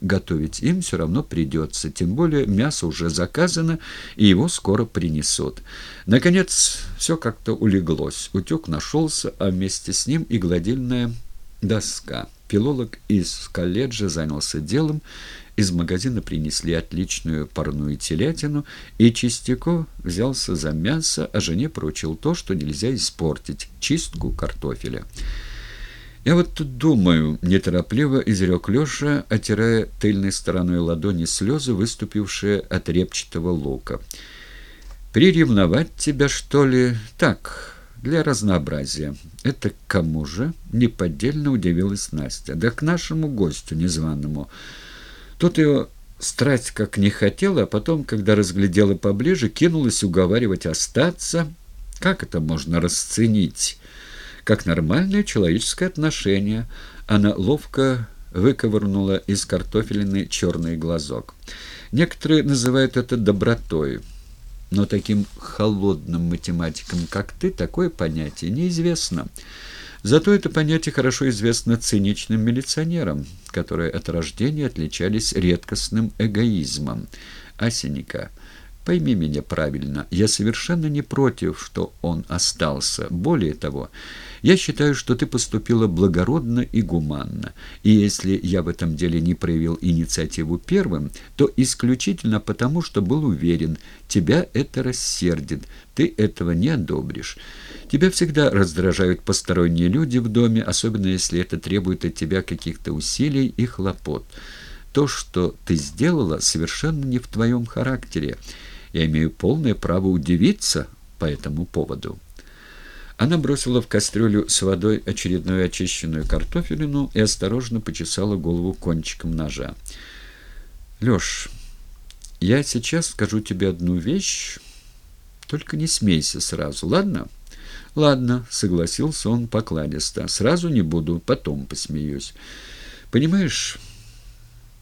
готовить им все равно придется, тем более мясо уже заказано, и его скоро принесут. Наконец, все как-то улеглось. Утек нашелся, а вместе с ним и гладильная доска. Филолог из колледжа занялся делом, из магазина принесли отличную парную телятину, и Чистяков взялся за мясо, а жене поручил то, что нельзя испортить — чистку картофеля. «Я вот тут думаю», — неторопливо изрек Леша, отирая тыльной стороной ладони слезы, выступившие от репчатого лука. «Приревновать тебя, что ли? Так, для разнообразия. Это к кому же?» — неподдельно удивилась Настя. «Да к нашему гостю незваному. Тут его страсть как не хотела, а потом, когда разглядела поближе, кинулась уговаривать остаться. Как это можно расценить?» Как нормальное человеческое отношение. Она ловко выковырнула из картофелины черный глазок. Некоторые называют это добротой, но таким холодным математикам, как ты, такое понятие неизвестно. Зато это понятие хорошо известно циничным милиционерам, которые от рождения отличались редкостным эгоизмом. Асеника – Пойми меня правильно, я совершенно не против, что он остался. Более того, я считаю, что ты поступила благородно и гуманно. И если я в этом деле не проявил инициативу первым, то исключительно потому, что был уверен, тебя это рассердит, ты этого не одобришь. Тебя всегда раздражают посторонние люди в доме, особенно если это требует от тебя каких-то усилий и хлопот. То, что ты сделала, совершенно не в твоем характере. Я имею полное право удивиться по этому поводу». Она бросила в кастрюлю с водой очередную очищенную картофелину и осторожно почесала голову кончиком ножа. «Леш, я сейчас скажу тебе одну вещь, только не смейся сразу, ладно?» «Ладно», — согласился он покладисто. «Сразу не буду, потом посмеюсь. Понимаешь,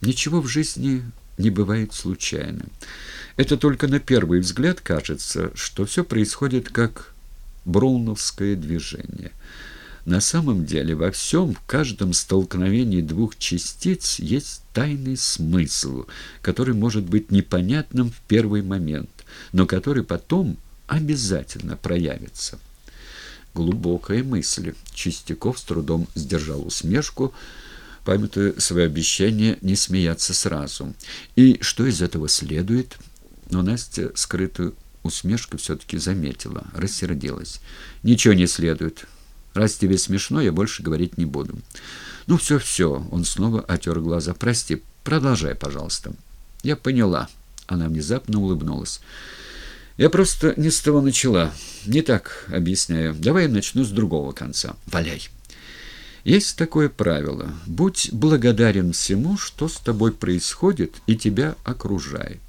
ничего в жизни не бывает случайным. Это только на первый взгляд кажется, что все происходит как броуновское движение. На самом деле во всем, в каждом столкновении двух частиц есть тайный смысл, который может быть непонятным в первый момент, но который потом обязательно проявится. Глубокая мысль. Чистяков с трудом сдержал усмешку, памятуя свое обещание не смеяться сразу. И что из этого следует? Но Настя скрытую усмешку все-таки заметила, рассердилась. «Ничего не следует. Раз тебе смешно, я больше говорить не буду». «Ну, все-все», — он снова отер глаза. «Прости, продолжай, пожалуйста». «Я поняла». Она внезапно улыбнулась. «Я просто не с того начала. Не так объясняю. Давай я начну с другого конца. Валяй». Есть такое правило. Будь благодарен всему, что с тобой происходит и тебя окружает.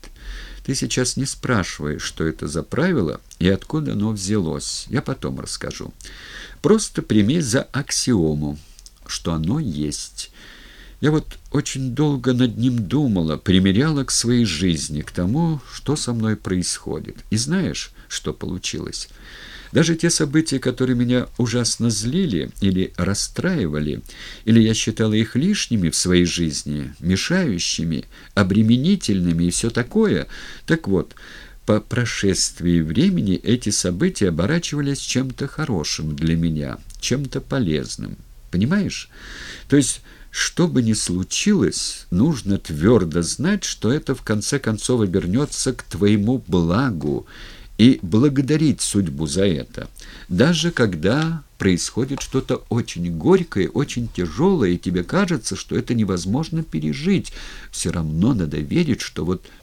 Ты сейчас не спрашиваешь, что это за правило и откуда оно взялось. Я потом расскажу. Просто прими за аксиому, что оно есть. Я вот очень долго над ним думала, примеряла к своей жизни, к тому, что со мной происходит. И знаешь, что получилось? Даже те события, которые меня ужасно злили или расстраивали, или я считала их лишними в своей жизни, мешающими, обременительными и все такое, так вот, по прошествии времени эти события оборачивались чем-то хорошим для меня, чем-то полезным. Понимаешь? То есть... Что бы ни случилось, нужно твердо знать, что это в конце концов обернется к твоему благу, и благодарить судьбу за это, даже когда происходит что-то очень горькое, очень тяжелое, и тебе кажется, что это невозможно пережить, все равно надо верить, что вот